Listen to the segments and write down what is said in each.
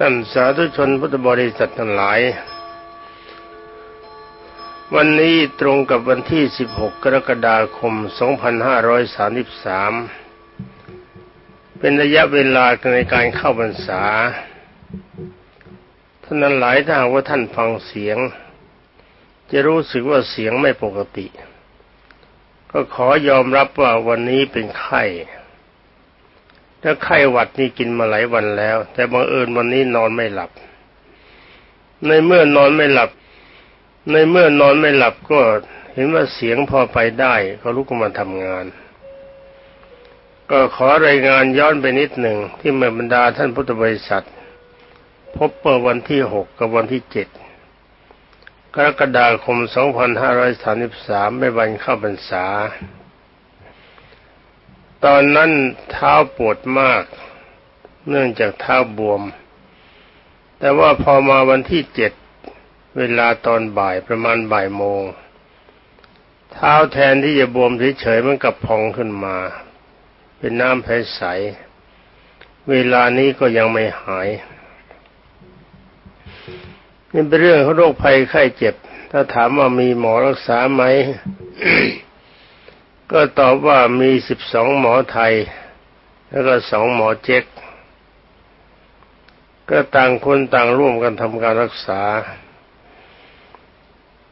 ท่านสาธุชนพุทธบริษัททั้งหลาย วันนี้ตรงกับวันที่ 16 กรกฎาคม 2533 เป็นระยะเวลาในการเข้าพรรษา ท่านนั้นหลายถ้าหากว่าท่านฟังเสียง จะรู้สึกว่าเสียงไม่ปกติ ก็ขอยอมรับว่าวันนี้เป็นไข้ ถ้าไข้หวัดนี่กินมาหลายวันแล้ว แต่บังเอิญวันนี้นอนไม่หลับ ในเมื่อนอนไม่หลับ ในเมื่อนอนไม่หลับก็เห็นว่าเสียงพอไปได้ก็ลุกมาทำงาน ก็ขอรายงานย้อนไปนิดหนึ่งที่เมื่อบรรดาท่านพุทธบริษัท พบเมื่อวันที่หกกับวันที่เจ็ดกรกฎาคม 2533ไม่วันเข้าพรรษา ตอนนั้นเท้าปวดมาก เนื่องจากเท้าบวม แต่ว่าพอมาวันที่เจ็ดเวลาตอนบ่ายประมาณบ่ายโมง เท้าแทนที่จะบวมเฉยๆมันกลับพองขึ้นมา เป็นน้ำแพ้ใส เวลานี้ก็ยังไม่หาย นี่เป็นเรื่องของโรคภัยไข้เจ็บ ถ้าถามว่ามีหมอรักษาไหม ก็ตอบว่ามีสิบสองหมอไทย แล้วก็สองหมอเจ๊กก็ต่างคนต่างร่วมกันทำการรักษา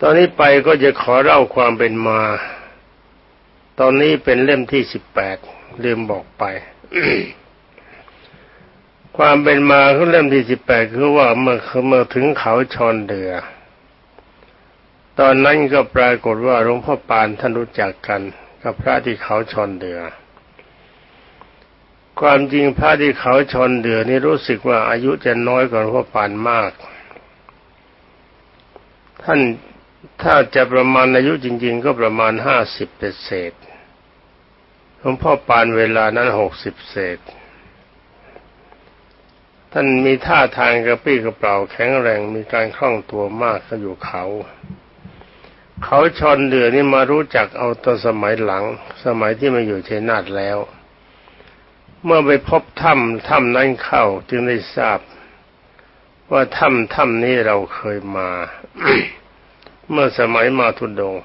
ตอนนี้ไปก็จะขอเล่าความเป็นมา ตอนนี้เป็นเล่มที่สิบแปดลืมบอกไป ความเป็นมาของเล่มที่สิบแปดคือว่าเมื่อเมื่อถึงเขาชอนเดือ ตอนนั้นก็ปรากฏว่าหลวงพ่อปานท่านรู้จักกัน กับพระที่เขาชนเดือ ความจริงพระที่เขาชนเดือนี่รู้สึกว่าอายุจะน้อยกว่าหลวงพ่อปานมาก ท่านถ้าจะประมาณอายุจริง ๆ ก็ประมาณห้าสิบเศษหลวงพ่อปานเวลานั้นหกสิบเศษ ท่านมีท่าทางกระปี้กระเป๋าแข็งแรงมีการคล่องตัวมากก็อยู่เขา เขาชนเดือนี่มารู้จักเอาตอนสมัยหลัง สมัยที่มาอยู่ชัยนาทแล้ว เมื่อไปพบถ้ำถ้ำนั้นเข้าจึงได้ทราบ ว่าถ้ำถ้ำนี้เราเคยมา เมื่อสมัยมาทุดง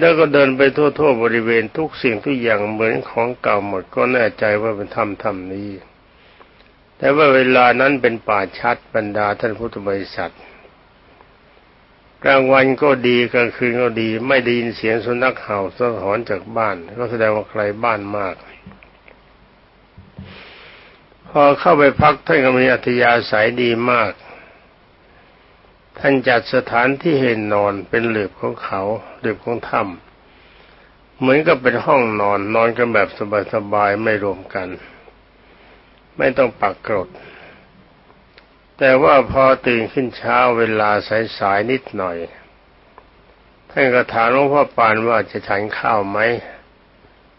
แล้วก็เดินไปทั่วๆบริเวณทุกสิ่งทุกอย่างเหมือนของเก่าหมดก็แน่ใจว่าเป็นถ้ำถ้ำนี้ แต่ว่าเวลานั้นเป็นป่าชัดบรรดาท่านพุทธบริษัท กลางวันก็ดีกลางคืนก็ดี ไม่ได้ยินเสียงสุนัขเห่าสะท้อนจากบ้าน ก็แสดงว่าใครบ้านมาก พอเข้าไปพักท่านก็มีอัธยาศัยดีมาก ท่านจัดสถานที่เห็นนอนเป็นหลืบของเขาหลืบของถ้ำเหมือนกับเป็นห้องนอนนอนกันแบบสบายๆไม่รวมกัน ไม่ต้องปักกรด แต่ว่าพอตื่นขึ้นเช้าเวลาสายๆนิดหน่อยท่านก็ถามหลวงพ่อปานว่าจะฉันข้าวไหม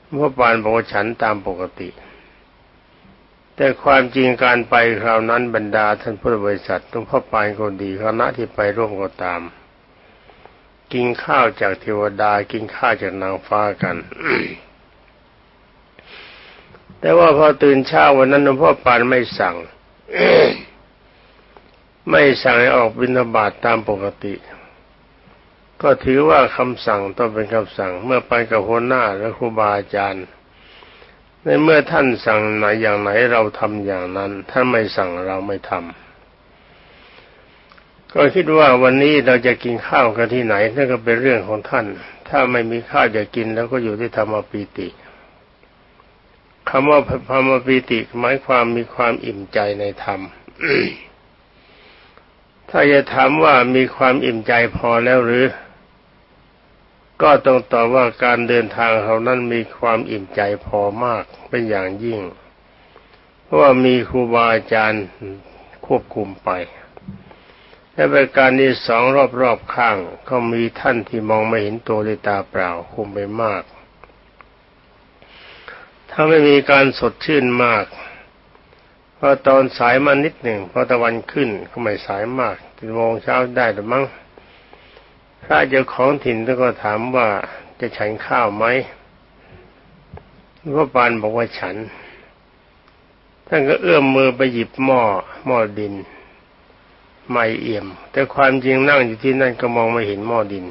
หลวงพ่อปานบอกว่าฉันตามปกติ แต่ความจริงการไปคราวนั้นบรรดาท่านผู้บริษัทหลวงพ่อปานคนดีคณะที่ไปร่วมก็ตาม กินข้าวจากเทวดากินข้าวจากนางฟ้ากัน แต่ว่าพอตื่นเช้าวันนั้นหลวงพ่อปานไม่สั่ง ไม่สั่งให้ออกบิณฑบาตตามปกติ ก็ถือว่าคำสั่งต้องเป็นคำสั่ง เมื่อไปกับหัวหน้าและครูบาอาจารย์ ในเมื่อท่านสั่งไหนอย่างไหนเราทำอย่างนั้น ท่านไม่สั่งเราไม่ทำก็คิดว่าวันนี้เราจะกินข้าวกันที่ไหนนั่นก็เป็นเรื่องของท่าน ถ้าไม่มีข้าวจะกินแล้วก็อยู่ที่ธรรมปีติคำว่าธรรมปีติหมายความมีความอิ่มใจในธรรม ถ้าจะถามว่ามีความอิ่มใจพอแล้วหรือ ก็ต้องตอบว่าการเดินทางเขานั้นมีความอิ่มใจพอมากเป็นอย่างยิ่ง เพราะว่ามีครูบาอาจารย์ควบคุมไปและประการที่สองรอบๆข้างก็มีท่านที่มองไม่เห็นตัวด้วยตาเปล่าคุมไปมาก ถ้าไม่มีการสดชื่นมาก พอตอนสายมานิดหนึ่งพอตะวันขึ้นก็ไม่สายมากถึงโมงเช้าได้หรือมั้งพระเจ้าของถิ่นก็ถามว่าจะฉันข้าวไหมพระปานบอกว่าฉัน ท่านก็เอื้อมมือไปหยิบหม้อหม้อดินไม่เอี่ยม แต่ความจริงนั่งอยู่ที่นั่นก็มองไม่เห็นหม้อดิน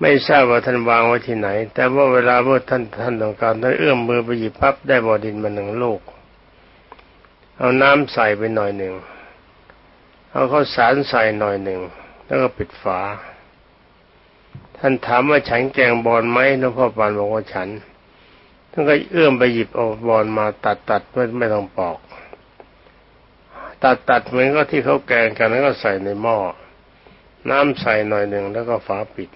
ไม่ทราบว่าท่านวางไว้ที่ไหน แต่ว่าเวลาเมื่อท่านท่านต้องการท่านเอื้อมมือไปหยิบปั๊บได้หม้อดินมาหนึ่งลูก เอาน้ำใส่ไปหน่อยหนึ่งเอาข้าวสารใส่หน่อยหนึ่งแล้วก็ปิดฝา ท่านถามว่าฉันแกงบอลไหมหลวงพ่อปานบอกว่าฉันท่านก็เอื้อมไปหยิบเอาบอลมาตัดตัดไม่ไม่ต้องปอก ตัดตัดเหมือนก็ที่เขาแกงกันแล้วก็ใส่ในหม้อน้ำใส่หน่อยหนึ่งแล้วก็ฝาปิด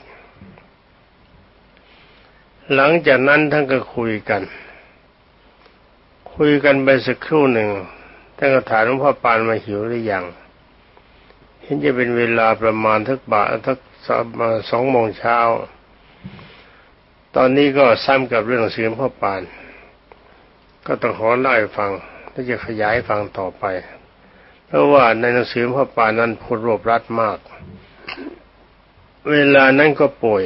หลังจากนั้นท่านก็คุยกัน คุยกันไปสักครู่หนึ่ง ท่านก็ถามหลวงพ่อปานมาหิวหรือยังเห็นจะเป็นเวลาประมาณทักบ่ายทักสองโมงเช้า ตอนนี้ก็ซ้ำกับเรื่องเสียงพ่อปาน ก็ต้องขอเล่าให้ฟังและจะขยายฟังต่อไป เพราะว่าในหนังสือพ่อปานนั้นพูดรวบรัดมาก เวลานั้นก็ป่วย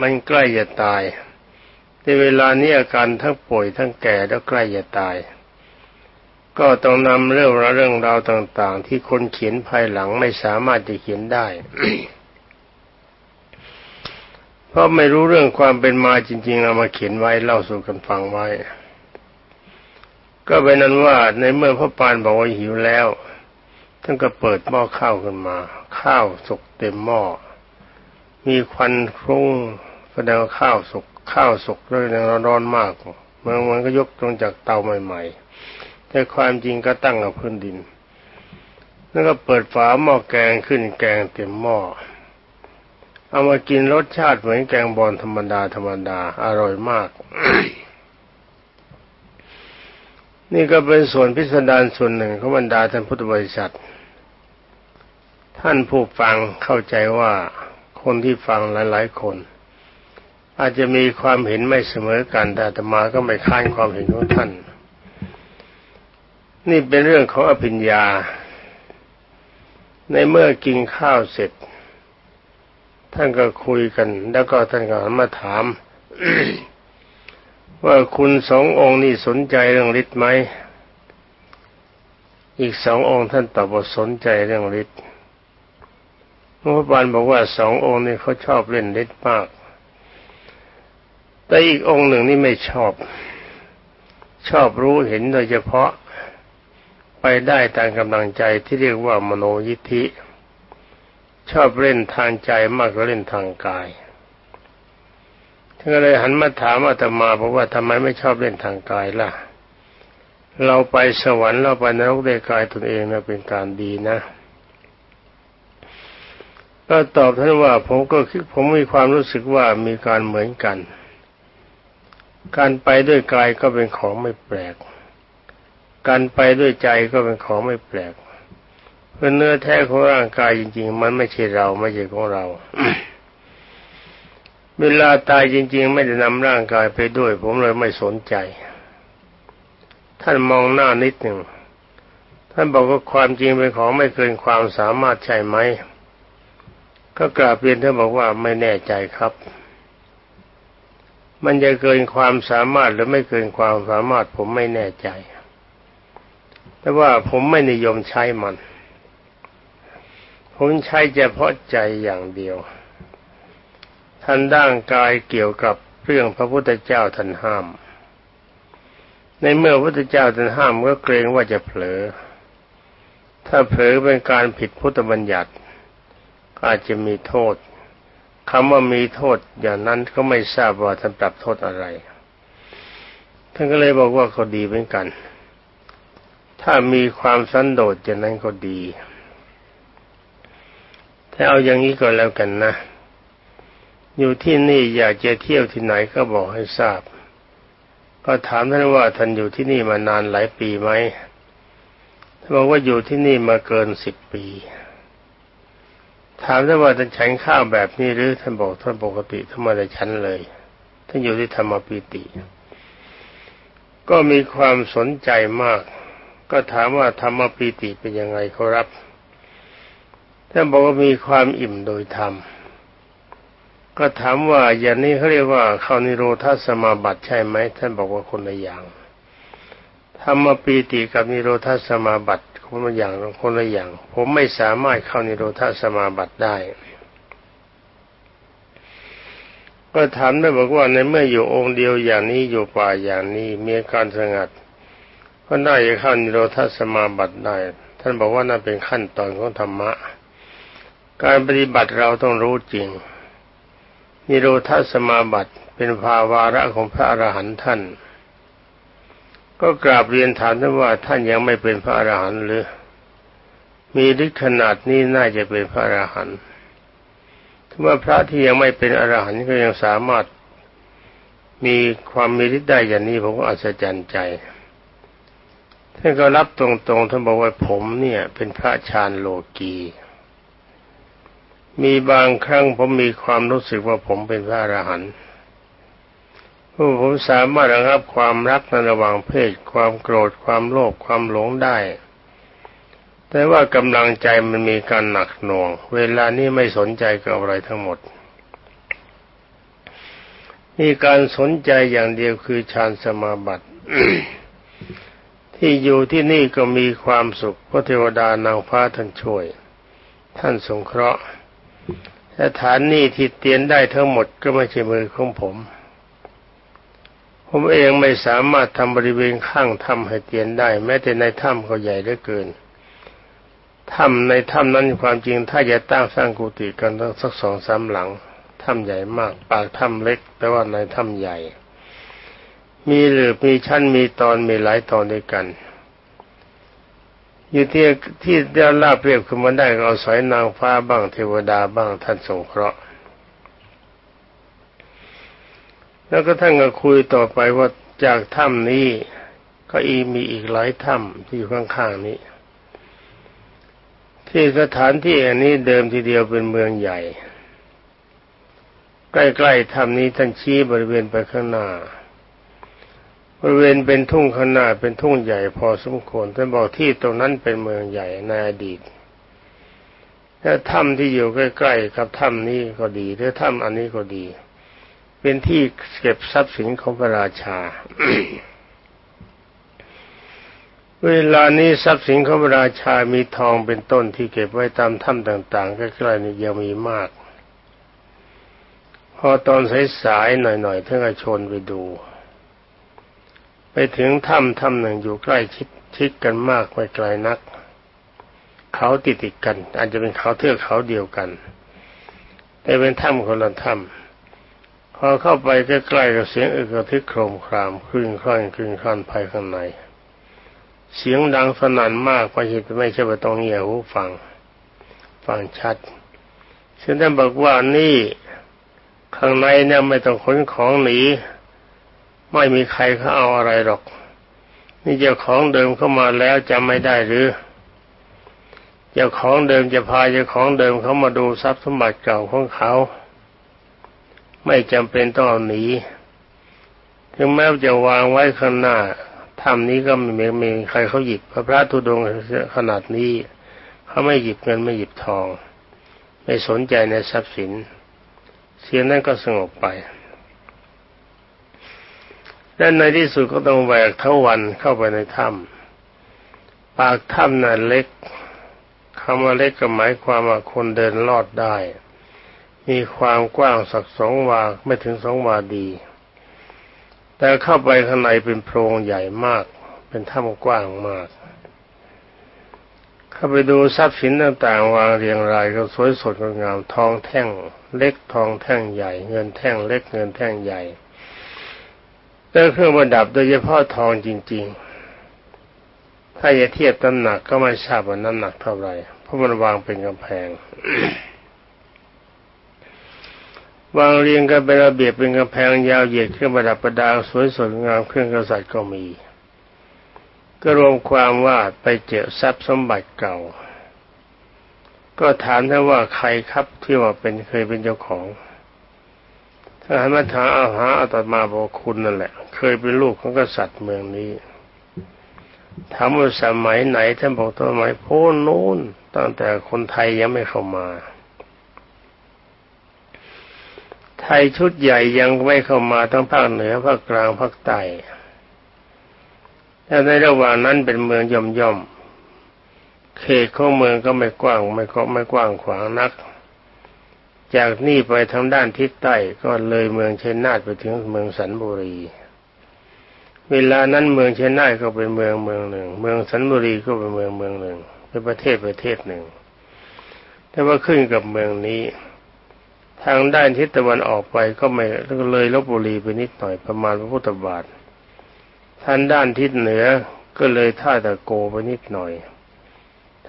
มันใกล้จะตายในเวลานี้อาการทั้งป่วยทั้งแก่แล้วใกล้จะตาย ก็ต้องนำเรื่องราวเรื่องราวต่าง ๆ ที่คนเขียนภายหลังไม่สามารถจะเขียนได้ เพราะไม่รู้เรื่องความเป็นมาจริง ๆ เอามาเขียนไว้เล่าสู่กันฟังไว้ ก็เป็นนั้นว่าในเมื่อพระปานบอกว่าหิวแล้วท่านก็เปิดหม้อข้าวขึ้นมา ข้าวสุกเต็มหม้อมีควันคลุ้งแสดงข้าวสุกข้าวสุกเลยร้อนมากเมื่อมันก็ยกตรงจากเตาใหม่ ๆ แต่ความจริงก็ตั้งกับพื้นดิน แล้วก็เปิดฝาหม้อแกงขึ้นแกงเต็มหม้อ เอามากินรสชาติเหมือนแกงบอลธรรมดาธรรมดา อร่อยมาก นี่ก็เป็นส่วนพิสดารส่วนหนึ่งของบรรดาท่านพุทธบริษัท ท่านผู้ฟังเข้าใจว่าคนที่ฟังหลาย ๆ คน อาจจะมีความเห็นไม่เสมอกันแต่ธรรมาก็ไม่ค้านความเห็นของท่าน นี่เป็นเรื่องของอภิญญา ในเมื่อกินข้าวเสร็จ ท่านก็คุยกัน แล้วก็ท่านก็มาถาม ว่าคุณสององค์นี่สนใจเรื่องฤทธิ์ไหมอีกสององค์ท่านตอบว่าสนใจเรื่องฤทธิ์พระบาลบอกว่าสององค์นี่เขาชอบเล่นฤทธิ์มาก แต่อีกองค์หนึ่งนี่ไม่ชอบ ชอบรู้เห็นโดยเฉพาะ ไปได้ตามกำลังใจที่เรียกว่ามโนยิทธิ ชอบเล่นทางใจมากกว่าเล่นทางกายท่านก็เลยหันมาถามอาตมาบอกว่าทำไมไม่ชอบเล่นทางกายล่ะ เราไปสวรรค์เราไปนรกได้กายตนเองนะเป็นการดีนะก็ตอบท่านว่าผมก็คิดผมมีความรู้สึกว่ามีการเหมือนกัน การไปด้วยกายก็เป็นของไม่แปลก การไปด้วยใจก็เป็นของไม่แปลกเพราะเนื้อแท้ของร่างกายจริง ๆ มันไม่ใช่เราไม่ใช่ของเรา เวลาตายจริง ๆ ไม่ได้นำร่างกายไปด้วย ผมเลยไม่สนใจ ท่านมองหน้านิดหนึ่งท่านบอกว่าความจริงเป็นของไม่เกินความสามารถใช่ไหมก็กราบเรียนท่านบอกว่าไม่แน่ใจครับ มันจะเกินความสามารถหรือไม่เกินความสามารถผมไม่แน่ใจ แต่ว่าผมไม่นิยมใช้มัน ผมใช้เฉพาะใจอย่างเดียวท่านด้างกายเกี่ยวกับเรื่องพระพุทธเจ้าท่านห้าม ในเมื่อพระพุทธเจ้าท่านห้ามก็เกรงว่าจะเผลอ ถ้าเผลอเป็นการผิดพุทธบัญญัติก็อาจจะมีโทษคำว่ามีโทษอย่างนั้นก็ไม่ทราบว่าท่านปรับโทษอะไร ท่านก็เลยบอกว่าก็ดีเหมือนกัน ถ้ามีความสันโดษอย่างนั้นก็ดี ถ้าเอาอย่างนี้ก็แล้วกันนะ อยู่ที่นี่อยากจะเที่ยวที่ไหนก็บอกให้ทราบ ก็ถามท่านว่าท่านอยู่ที่นี่มานานหลายปีไหมท่านบอกว่าอยู่ที่นี่มาเกินสิบปี ถามท่านว่าท่านฉันข้าวแบบนี้หรือท่านบอกท่านปกติท่านไม่ได้ฉันเลย ท่านอยู่ที่ธรรมปีติ ก็มีความสนใจมาก ก็ถามว่าธรรมปีติเป็นยังไงเขารับท่านบอกว่ามีความอิ่มโดยธรรม ก็ถามว่าอย่างนี้เขาเรียกว่าเข้านิโรธาสมาบัติใช่ไหมท่านบอกว่าคนละอย่างธรรมปีติกับนิโรธาสมาบัติคนละอย่างคนละอย่าง ผมไม่สามารถเข้านิโรธาสมาบัติได้ ก็ถามได้บอกว่าในเมื่ออยู่องค์เดียวอย่างนี้อยู่ป่าอย่างนี้มีการสงัด ก็ได้จะเข้านิโรธาสมาบัติได้ ท่านบอกว่านั่นเป็นขั้นตอนของธรรมะ การปฏิบัติเราต้องรู้จริง นิโรธาสมาบัติเป็นภาวาระของพระอรหันต์ท่าน ก็กราบเรียนถามท่านว่าท่านยังไม่เป็นพระอรหันต์หรือ มีฤทธิ์ขนาดนี้น่าจะเป็นพระอรหันต์ถ้าว่าพระที่ยังไม่เป็นอรหันต์ก็ยังสามารถมีความมีฤทธิ์ได้อย่างนี้ผมก็อัศจรรย์ใจ ท่านก็รับตรงๆท่านบอกว่าผมเนี่ย เป็นพระชานโลกี มีบางครั้งผมมีความรู้สึกว่าผมเป็นพระอรหันต์ผมสามารถระงับความรักในระหว่างเพศ ความโกรธความโลภความหลงได้ แต่ว่ากำลังใจมันมีการหนักหน่วง เวลานี้ไม่สนใจกับอะไรทั้งหมดมีการสนใจอย่างเดียวคือฌานสมาบัติ ที่อยู่ที่นี่ก็มีความสุขพระเทวดานางฟ้าท่านช่วย ท่านสงเคราะห์แต่ฐานนี้ที่เตียนได้ทั้งหมดก็ไม่ใช่มือของผม ผมเองไม่สามารถทำบริเวณข้างถ้ำให้เตียนได้ แม้แต่ในถ้ำก็ใหญ่เหลือเกินถ้ำในถ้ำนั้นความจริงถ้าจะตั้งสร้างกุฏิกันต้องสักสองสามหลังถ้ำใหญ่มาก ปากถ้ำเล็ก แต่ว่าในถ้ำใหญ่ มีหรือมีชั้นมีตอนมีหลายตอนด้วยกัน อยู่ที่ที่ได้ลาบเรียบขึ้นมาได้ก็เอาสอยนางฟ้าบ้างเทวดาบ้างท่านสงเคราะห์ แล้วก็ท่านก็คุยต่อไปว่าจากถ้ำนี้ก็อีมีอีกหลายถ้ำที่อยู่ข้างๆนี้ ที่สถานที่อันนี้เดิมทีเดียวเป็นเมืองใหญ่ ใกล้ๆถ้ำนี้ท่านชี้บริเวณไปข้างหน้า บริเวณเป็นทุ่งขนาดเป็นทุ่งใหญ่พอสมควรท่านบอกที่ตรงนั้นเป็นเมืองใหญ่ในอดีตถ้าถ้ำที่อยู่ใกล้ๆกับถ้ำนี้ก็ดีหรือถ้ำอันนี้ก็ดี เป็นที่เก็บทรัพย์สินของพระราชา เวลานี้ทรัพย์สินของพระราชามีทองเป็นต้นที่เก็บไว้ตามถ้ำต่างๆใกล้ๆนี่ยังมีมาก พอตอนสายๆหน่อยๆท่านก็ชนไปดู ถึงถ้ำถ้ำหนึ่งอยู่ใกล้ชิดชิดกันมากไม่ไกลนัก เขาติดติดกัน อาจจะเป็นเขาเทือกเขาเดียวกัน แต่เป็นถ้ำคนละถ้ำพอเข้าไปใกล้ๆกับเสียงอึกระทึกโครมครามคลื่นคลั่นคลื่นคลั่นภายข้างในเสียงดังสนั่นมากไม่ใช่ไม่ใช่ว่าต้องเงียหูฟัง ฟังชัดเช่นนั้นบอกว่านี่ข้างในเนี่ยไม่ต้องขนของหนี ไม่มีใครเขาเอาอะไรหรอก นี่เจ้าของเดิมเข้ามาแล้วจำไม่ได้หรือเจ้าของเดิมจะพาเจ้าของเดิมเขามาดูทรัพย์สมบัติเก่าของเขา ไม่จำเป็นต้องหนีถึงแม้จะวางไว้ข้างหน้าถ้ำนี้ก็ไม่มีใครเขาหยิบพระพระธุดงขนาดนี้เขาไม่หยิบเงินไม่หยิบทอง ไม่สนใจในทรัพย์สิน เสียงนั้นก็สงบไป และในที่สุดก็ต้องแหวกเทวันเข้าไปในถ้ำปากถ้ำน่ะเล็กคำว่าเล็กก็หมายความว่าคนเดินลอดได้ มีความกว้างสักสองวาไม่ถึงสองวาดี แต่เข้าไปข้างในเป็นโพรงใหญ่มาก เป็นถ้ำกว้างมาก เข้าไปดูทรัพย์สินต่างๆ วางเรียงรายก็สวยสดงดงามทองแท่ง เล็กทองแท่งใหญ่ เงินแท่งเล็กเงินแท่งใหญ่ แต่เครื่องประดับโดยเฉพาะทองจริง ๆ ถ้าจะเทียบน้ำหนักก็ไม่ทราบว่าน้ำหนักเท่าไหร่ เพราะมันวางเป็นกำแพง วางเรียงกันเป็นระเบียบเป็นกำแพงยาวเหยียดเครื่องประดับประดาสวยสดงามเครื่องกษัตริย์ก็มี ก็รวมความว่าไปเจอทรัพย์สมบัติเก่า ก็ถามท่านว่าใครครับที่ว่าเป็นเคยเป็นเจ้าของ ถ้าให้มาถาอาหาอาตมาบอกคุณนั่นแหละ เคยเป็นลูกของกษัตริย์เมืองนี้ถามว่าสมัยไหนท่านบอกสมัยโพ้นนู้นตั้งแต่คนไทยยังไม่เข้ามา ไทยชุดใหญ่ยังไม่เข้ามาทั้งภาคเหนือภาคกลางภาคใต้แล้วในระหว่างนั้นเป็นเมืองย่อมย่อมเขตของเมืองก็ไม่กว้างไม่ก็ไม่กว้างขวางนัก จากนี่ไปทางด้านทิศใต้ก็เลยเมืองเชนนาทไปถึงเมืองสันบุรี เวลานั้นเมืองเชนนาทก็เป็นเมืองเมืองหนึ่ง เมืองสันบุรีก็เป็นเมืองเมืองหนึ่ง เป็นประเทศประเทศหนึ่ง แต่ว่าขึ้นกับเมืองนี้ ทางด้านทิศตะวันออกไปก็ไม่เลยลบบุรีไปนิดหน่อยประมาณพระพุทธบาททางด้านทิศเหนือก็เลยท่าตะโกไปนิดหน่อย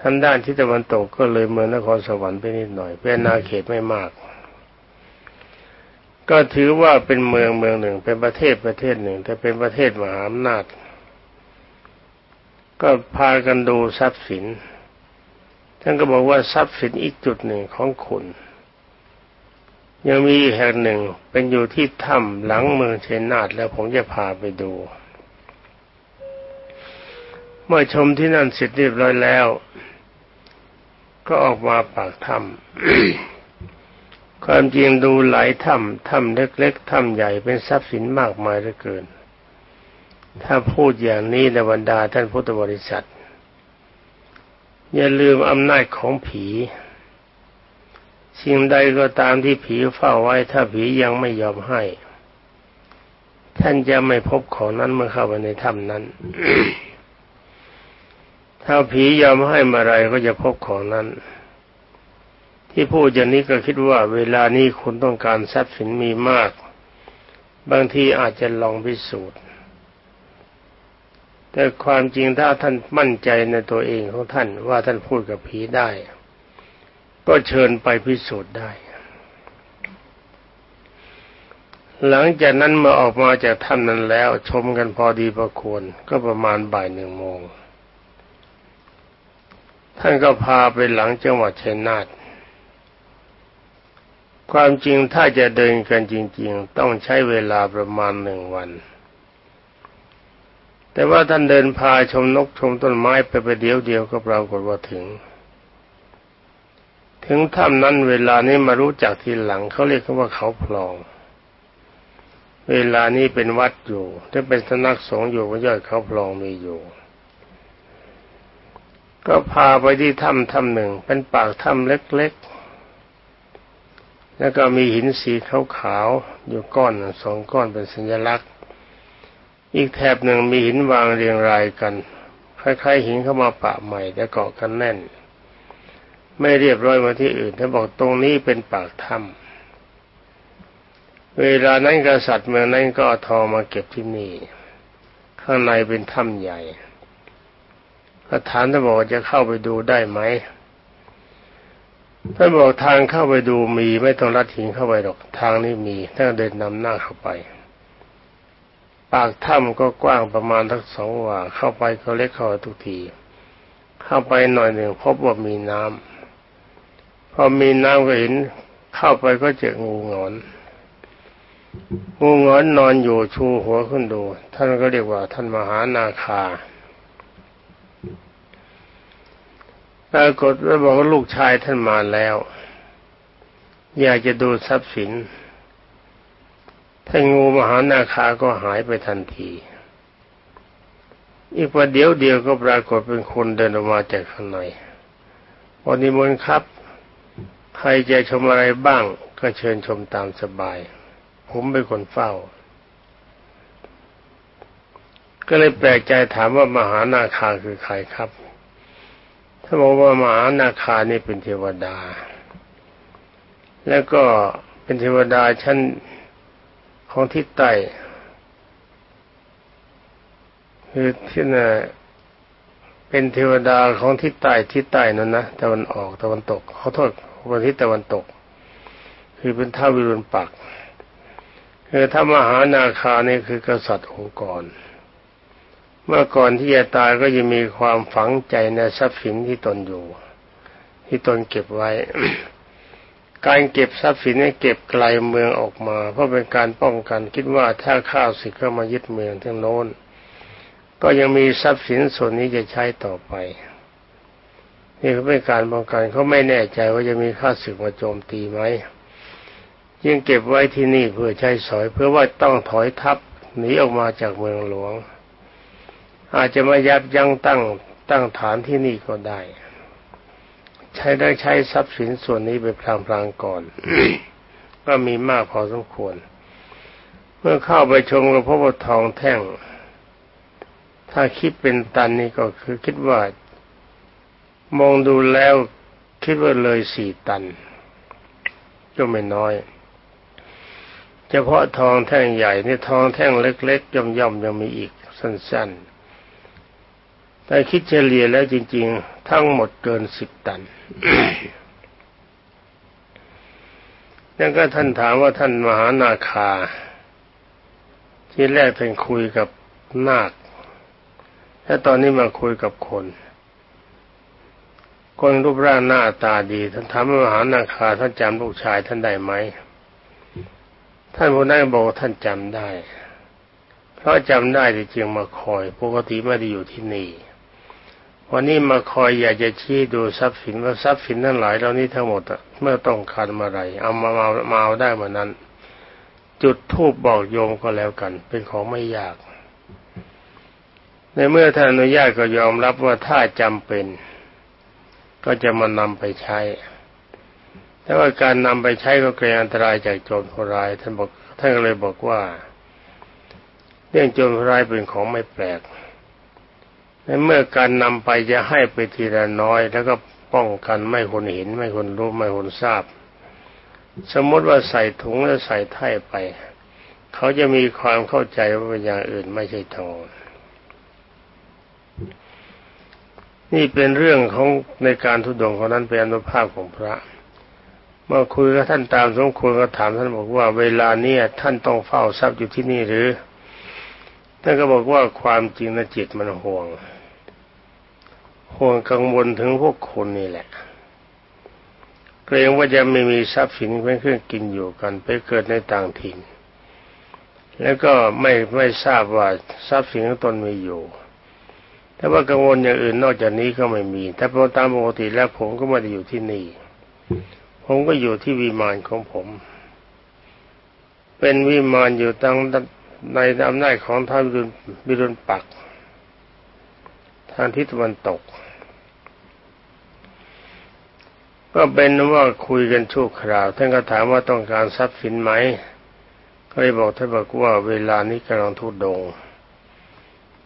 ทางด้านทิศตะวันตกก็เลยเมืองนครสวรรค์ไปนิดหน่อยเป็นนาเขตไม่มาก ก็ถือว่าเป็นเมืองเมืองหนึ่ง เป็นประเทศประเทศหนึ่ง แต่เป็นประเทศมหาอำนาจ ก็พากันดูทรัพย์สิน ท่านก็บอกว่าทรัพย์สินอีกจุดหนึ่งของคุณยังมีแห่งหนึ่งเป็นอยู่ที่ถ้ำหลังเมืองเชนนาทแล้วผมจะพาไปดู เมื่อชมที่นั่นเสร็จเรียบร้อยแล้ว ก็ออกมาปากถ้ำความจริงดูหลายถ้ำถ้ำเล็กๆถ้ำใหญ่เป็นทรัพย์สินมากมายเหลือเกิน ถ้าพูดอย่างนี้ในบรรดาท่านพุทธบริษัท อย่าลืมอำนาจของผีสิ่งใดก็ตามที่ผีเฝ้าไว้ถ้าผียังไม่ยอมให้ ท่านจะไม่พบของนั้นเมื่อเข้าไปในถ้ำนั้น ถ้าผียอมให้มาอะไรก็จะพบของนั้น ที่พูดอย่างนี้ก็คิดว่าเวลานี้คุณต้องการทรัพย์สินมีมาก บางทีอาจจะลองพิสูจน์ แต่ความจริงถ้าท่านมั่นใจในตัวเองของท่านว่าท่านพูดกับผีได้ ก็เชิญไปพิสูจน์ได้ หลังจากนั้นเมื่อออกมาจากถ้ำนั้นแล้ว ชมกันพอดีประควรก็ประมาณบ่ายหนึ่งโมง ท่านก็พาไปหลังจังหวัดชัยนาทความจริงถ้าจะเดินกันจริง ๆ ต้องใช้เวลาประมาณหนึ่งวัน แต่ว่าท่านเดินพาชมนกชมต้นไม้ไปไปเดียวเดียวก็ปรากฏว่าถึง ถึงถ้ำนั้นเวลานี้มารู้จักทีหลังเขาเรียกว่าเขาพลอง เวลานี้เป็นวัดอยู่ถ้าเป็นสนักสงฆ์อยู่ก็ย่อยเขาพลองมีอยู่ ก็พาไปที่ถ้ำถ้ำหนึ่ง เป็นปากถ้ำเล็กๆ แล้วก็มีหินสีขาวๆ อยู่ก้อนสองก้อนเป็นสัญลักษณ์ อีกแถบหนึ่งมีหินวางเรียงรายกัน คล้ายๆหินเข้ามาปะใหม่แต่เกาะกันแน่น ไม่เรียบร้อยมาที่อื่นท่าบอกตรงนี้เป็นปากถ้ำเวลานั้นกษัตริย์เมืองนั้นก็ทองมาเก็บที่นี่ ข้างในเป็นถ้ำใหญ่ ก็ถามท่านบอกจะเข้าไปดูได้ไหมท่านบอกทางเข้าไปดูมีไม่ต้องลัดหินเข้าไปหรอกทางนี้มีท่านเดินนำหน้าเข้าไป ปากถ้ำก็กว้างประมาณทักสองว่าเข้าไปก็เล็กเข้าทุกที เข้าไปหน่อยหนึ่งพบว่ามีน้ำพอมีน้ำก็เห็นเข้าไปก็เจองูหงอนงูหงอนนอนอยู่ชูหัวขึ้นดู ท่านก็เรียกว่าท่านมหานาคา ปรากฏว่าบอกว่าลูกชายท่านมาแล้ว อยากจะดูทรัพย์สินท่านงูมหานาคาก็หายไปทันที อีกประเดี๋ยวเดียวก็ปรากฏเป็นคนเดินออกมาจากข้างในวันนี้มนครับ ใครจะชมอะไรบ้าง ก็เชิญชมตามสบาย ผมเป็นคนเฝ้า ก็เลยแปลกใจถามว่ามหานาคาคือใครครับ ท่านบอกว่ามหานาคานี่เป็นเทวดา แล้วก็เป็นเทวดาชั้นของทิศใต้คือที่น่ะเป็นเทวดาของทิศใต้ทิศใต้นั่นนะตะวันออกตะวันตกขอโทษวันทิศตะวันตก คือเป็นท้าวิรุณปักคือถ้ามหานาคานี่คือกษัตริย์องค์กร มื่อก่อนที่จะตายก็ยังมีความฝังใจในทรัพย์สินที่ตนอยู่ ที่ตนเก็บไว้ การเก็บทรัพย์สินให้เก็บไกลเมืองออกมา เพราะเป็นการป้องกันคิดว่าถ้าข้าวสิเข้ามายึดเมืองทั้งโน้น ก็ยังมีทรัพย์สินส่วนนี้จะใช้ต่อไปนี่ก็เป็นการป้องกันเขาไม่แน่ใจว่าจะมีข้าศึกมาโจมตีไหมยังเก็บไว้ที่นี่เพื่อใช้สอย เพื่อว่าต้องถอยทัพหนีออกมาจากเมืองหลวง อาจจะมายับยั้งตั้งตั้งฐานที่นี่ก็ได้ ใช้ได้ใช้ทรัพย์สินส่วนนี้ไปพลางๆก่อน ก็มีมากพอสมควร เมื่อเข้าไปชมก็พบว่าทองแท่ง ถ้าคิดเป็นตันนี่ก็คือคิดว่า มองดูแล้วคิดว่าเลยสี่ตันก็ไม่น้อยเฉพาะทองแท่งใหญ่นี่ทองแท่งเล็ก ๆ ย่อมๆยังมีอีกสั้นๆ แต่คิดเฉลี่ยแล้วจริง ๆ ทั้งหมดเกินสิบตันแล้วก็ท่านถามว่าท่านมหานาคา ที่แรกท่านคุยกับนาคแล้วตอนนี้มาคุยกับคน คนรูปร่างหน้าตาดีท่านถามว่ามหานาคาท่านจำลูกชายท่านได้ไหมท่านผู้นั้นบอกท่านจำได้ เพราะจำได้ที่จึงมาคอย ปกติไม่ได้อยู่ที่นี่ วันนี้มาคอยอยากจะชี้ดูทรัพย์สินว่าทรัพย์สินทั้งหลายเหล่านี้ทั้งหมดอะเมื่อต้องการมาอะไรเอามามามาเอาได้เหมือนนั้น จุดทูบบอกโยมก็แล้วกัน เป็นของไม่ยาก ในเมื่อท่านอนุญาตก็ยอมรับว่าถ้าจำเป็น ก็จะมานำไปใช้ แต่ว่าการนำไปใช้ก็เกรงอันตรายจากโจรผู้ร้ายท่านบอกท่านก็เลยบอกว่า เรื่องโจรผู้ร้ายเป็นของไม่แปลก เมื่อการนำไปจะให้ไปทีละน้อย แล้วก็ป้องกันไม่คนเห็นไม่คนรู้ไม่คนทราบ สมมติว่าใส่ถุงแล้วใส่ไถ่ไป เขาจะมีความเข้าใจว่าเป็นอย่างอื่นไม่ใช่ทองนี่เป็นเรื่องของในการทุดงของนั้นเป็นอนุภาพของพระ เมื่อคุยกับท่านตามสมควรก็ถามท่านบอกว่า เวลาเนี้ยท่านต้องเฝ้าทรัพย์อยู่ที่นี่หรือท่านก็บอกว่าความจริงนะจิตมันห่วง ห่วงกังวลถึงพวกคนนี่แหละ เกรงว่าจะไม่มีทรัพย์สินเป็นเครื่องกินอยู่กันไปเกิดในต่างถิ่น แล้วก็ไม่ไม่ทราบว่าทรัพย์สินของตนมีอยู่แต่ว่ากังวลอย่างอื่นนอกจากนี้ก็ไม่มีแต่พอตามปกติแล้วผมก็ไม่ได้อยู่ที่นี่ ผมก็อยู่ที่วิมานของผม เป็นวิมานอยู่ตั้งในอำนาจของท่านบิรุณปัก ทางทิศตะวันตก ก็เป็นว่าคุยกันชั่วคราว ท่านก็ถามว่าต้องการทรัพย์สินไหม ก็เลยบอกท่านบอกว่าเวลานี้กำลังทุดง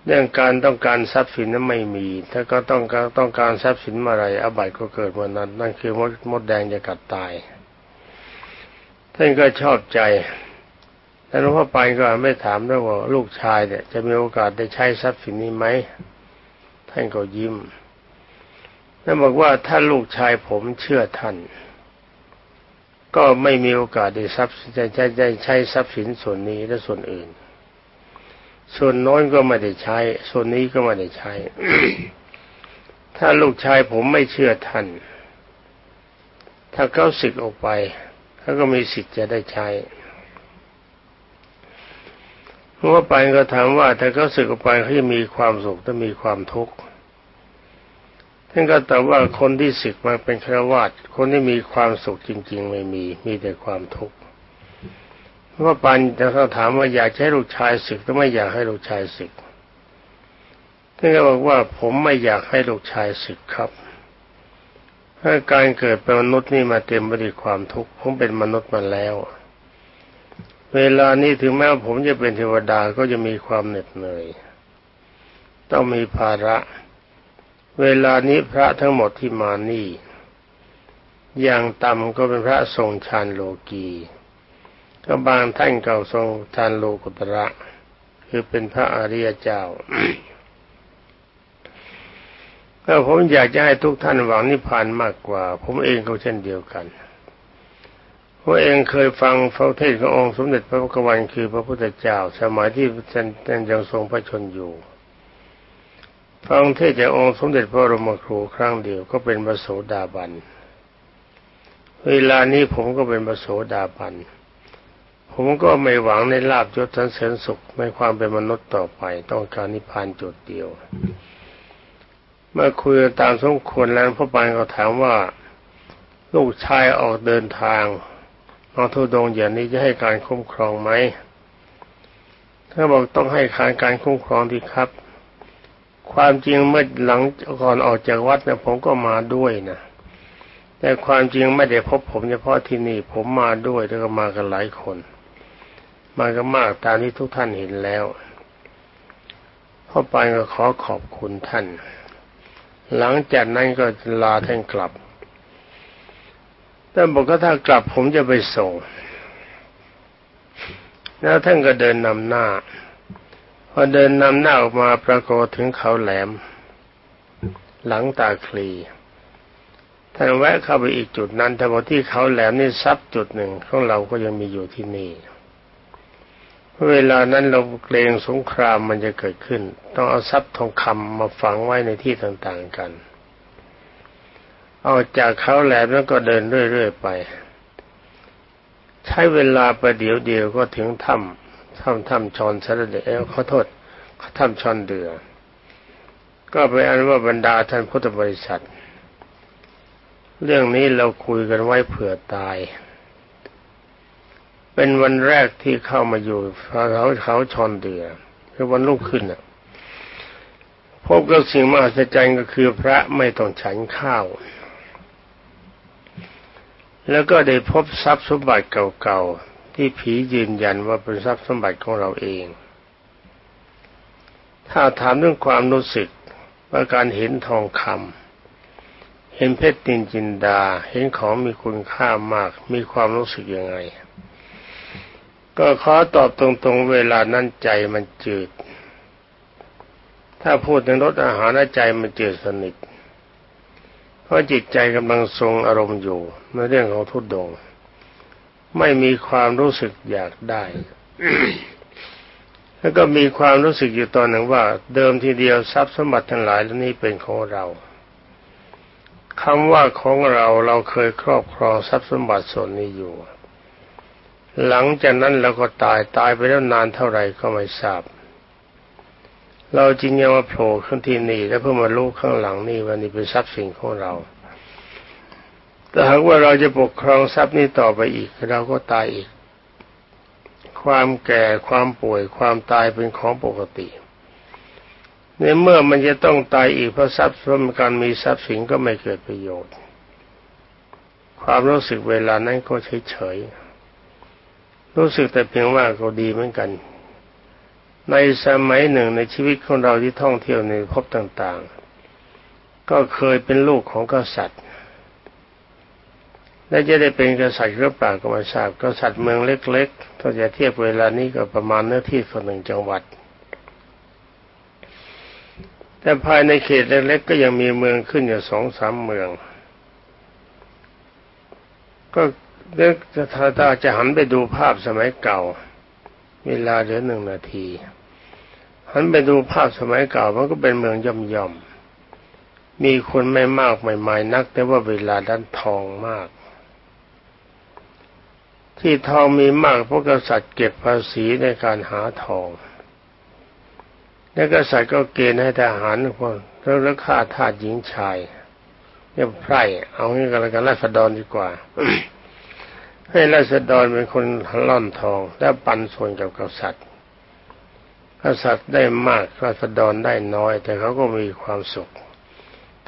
เรื่องการต้องการทรัพย์สินนั้นไม่มี ถ้าก็ต้องการต้องการทรัพย์สินอะไรอบายก็เกิดวันนั้น นั่นคือมดมดแดงจะกัดตาย ท่านก็ชอบใจแต่หลวงพ่อไปก็ไม่ถามด้วยว่าลูกชายเนี่ยจะมีโอกาสได้ใช้ทรัพย์สินนี้ไหม ท่านก็ยิ้มแล้วบอกว่าถ้าลูกชายผมเชื่อท่าน ก็ไม่มีโอกาสได้ทรัพย์จะจะได้ใช้ทรัพย์สินส่วนนี้และส่วนอื่น ส่วนน้อยก็ไม่ได้ใช้ ส่วนนี้ก็ไม่ได้ใช้ ถ้าลูกชายผมไม่เชื่อท่าน ถ้าเขาสึกออกไปเขาก็มีสิทธิ์จะได้ใช้ ว่าไปก็ถามว่าถ้าเขาสึกออกไปเขาจะมีความสุขจะมีความทุกข์ท่านก็ตอบว่าคนที่สึกมาเป็นฆราวาสคนที่มีความสุขจริง ๆ ไม่มี มีแต่ความทุกข์ว่าปันจะเขาถามว่าอยากให้ลูกชายศึกหรือไม่อยากให้ลูกชายศึกท่านก็บอกว่าผมไม่อยากให้ลูกชายศึกครับถ้าการเกิดเป็นมนุษย์นี่มาเต็มไปด้วยความทุกข์ผมเป็นมนุษย์มาแล้ว เวลานี้ถึงแม้ผมจะเป็นเทวดาก็จะมีความเหน็ดเหนื่อย ต้องมีภาระ เวลานี้พระทั้งหมดที่มานี่ อย่างต่ำก็เป็นพระทรงฌานโลกีก็บางท่านเก่าทรงฌานโลกุตระ คือเป็นพระอริยเจ้าก็ผมอยากจะให้ทุกท่านหวังนิพพานมากกว่า ผมเองก็เช่นเดียวกัน ว่าเองเคยฟังพระเทศขององค์สมเด็จพระพุทธวันคือพระพุทธเจ้า สมัยที่ท่านยังทรงพระชนอยู่ฟังเทศจากองค์สมเด็จพระรมครูครั้งเดียวก็เป็นพระโสดาบัน เวลานี้ผมก็เป็นพระโสดาบัน ผมก็ไม่หวังในลาบยศสันเสริญสุขในความเป็นมนุษย์ต่อไป ต้องการนิพพานจุดเดียว เมื่อคุยตามสมควรแล้วพระปานก็ถามว่า ลูกชายออกเดินทาง เอาทุดงอย่างนี้จะให้การคุ้มครองไหมถ้าบอกต้องให้การการคุ้มครองดีครับ ความจริงเมื่อหลังก่อนออกจากวัดเนี่ยผมก็มาด้วยนะแต่ความจริงไม่ได้พบผมเฉพาะที่นี่ผมมาด้วยแล้วก็มากันหลายคนมากันมากตามที่ทุกท่านเห็นแล้วพ่อไปก็ขอขอบคุณท่าน หลังจากนั้นก็ลาท่านกลับ ท่านบอกว่าถ้ากลับผมจะไปส่ง แล้วท่านก็เดินนำหน้า พอเดินนำหน้าออกมาปรากฏถึงเขาแหลม หลังตาคลีท่านแวะเข้าไปอีกจุดนั้นแต่พอที่เขาแหลมนี่ซับจุดหนึ่งของเราก็ยังมีอยู่ที่นี่ เวลานั้นเราเกรงสงครามมันจะเกิดขึ้น ต้องเอาทรัพย์ทองคำมาฝังไว้ในที่ต่างๆกัน ออกจากเขาแหลมแล้วก็เดินเรื่อยๆไป ใช้เวลาประเดี๋ยวเดียวก็ถึงถ้ำถ้ำถ้ำชอนสระเดชขอโทษถ้ำชอนเดือ ก็ไปอันว่าบรรดาท่านพุทธบริษัท เรื่องนี้เราคุยกันไว้เผื่อตาย เป็นวันแรกที่เข้ามาอยู่เขาเขาชอนเดือคือวันลุกขึ้นอะพบกับสิ่งมหัศจรรย์ก็คือพระไม่ต้องฉันข้าว แล้วก็ได้พบทรัพย์สมบัติเก่าๆที่ผียืนยันว่าเป็นทรัพย์สมบัติของเราเอง ถ้าถามเรื่องความรู้สึกว่าการเห็นทองคำเห็นเพชรตินจินดา เห็นของมีคุณค่ามาก มีความรู้สึกยังไง ก็ขอตอบตรงๆเวลานั้นใจมันจืด ถ้าพูดถึงรสอาหารใจมันจืดสนิท ราะจิตใจกำลังทรงอารมณ์อยู่ในเรื่องของทุดดง ไม่มีความรู้สึกอยากได้ แล้วก็มีความรู้สึกอยู่ตอนหนึ่งว่า เดิมทีเดียวทรัพย์สมบัติทั้งหลายเหล่านี้เป็นของเราคำว่าของเราเราเคยครอบครองทรัพย์สมบัติส่วนนี้อยู่ หลังจากนั้นเราก็ตายตายไปแล้วนานเท่าไหร่ก็ไม่ทราบ เราจริงยังมาโผล่ขึ้นที่นี่ แล้วเพื่อมารู้ข้างหลังนี่ว่านี่เป็นทรัพย์สินของเราแต่หากว่าเราจะปกครองทรัพย์นี้ต่อไปอีก เราก็ตายอีก ความแก่ความป่วยความตายเป็นของปกติในเมื่อมันจะต้องตายอีกเพราะทรัพย์เพราะการมีทรัพย์สินก็ไม่เกิดประโยชน์ ความรู้สึกเวลานั้นก็เฉยๆรู้สึกแต่เพียงว่าก็ดีเหมือนกัน ในสมัยหนึ่งในชีวิตของเราที่ท่องเที่ยวในพบต่างๆ ก็เคยเป็นลูกของกษัตริย์ และจะได้เป็นกษัตริย์หรือเปล่าก็ไม่ทราบกษัตริย์เมืองเล็กๆ ถ้าจะเทียบเวลานี้ก็ประมาณเนื้อที่คนหนึ่งจังหวัด แต่ภายในเขตเล็กๆ ก็ยังมีเมืองขึ้นอยู่สองสามเมือง ก็เด็กจะถ้าจะหันไปดูภาพสมัยเก่า เวลาเหลือหนึ่งนาทีหันไปดูภาพสมัยเก่ามันก็เป็นเมืองย่อมย่อมมีคนไม่มากไม่มายนัก แต่ว่าเวลาด้านทองมาก ที่ทองมีมากเพราะกษัตริย์เก็บภาษีในการหาทอง และกษัตริย์ก็เกณฑ์ให้ทหารคนแล้วฆ่าทาสหญิงชายเนี่ยไพร่เอางี้กันแล้วกันราษฎรดีกว่า ให้ราษฎรเป็นคนล่อนทอง และปันส่วนกับกษัตริย์ กษัตริย์ได้มากราษฎรได้น้อย แต่เขาก็มีความสุข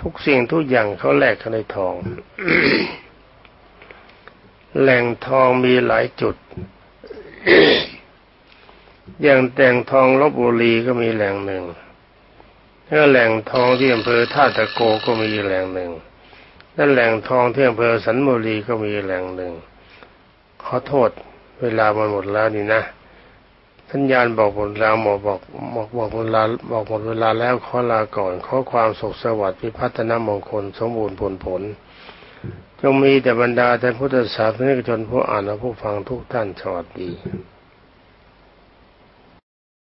ทุกสิ่งทุกอย่างเขาแลกกันในทอง แหล่งทองมีหลายจุด อย่างแต่งทองลบบุรีก็มีแหล่งหนึ่งแล้วแหล่งทองที่อำเภอท่าตะโกก็มีแหล่งหนึ่งและแหล่งทองที่อำเภอสันบุรีก็มีแหล่งหนึ่ง ขอโทษ เวลามันหมดแล้วนี่นะสัญญาณบอกหมดแล้วบอบอกบอกบอกเวลาบอกหมดเวลาแล้วขอลาก่อนขอความสุขสวัสดิ์พิพัฒนมงคลสมบูรณ์ผลผล จงมีแต่บรรดาท่านพุทธศาสนิกชนผู้อ่านและผู้ฟังทุกท่านสวัสดี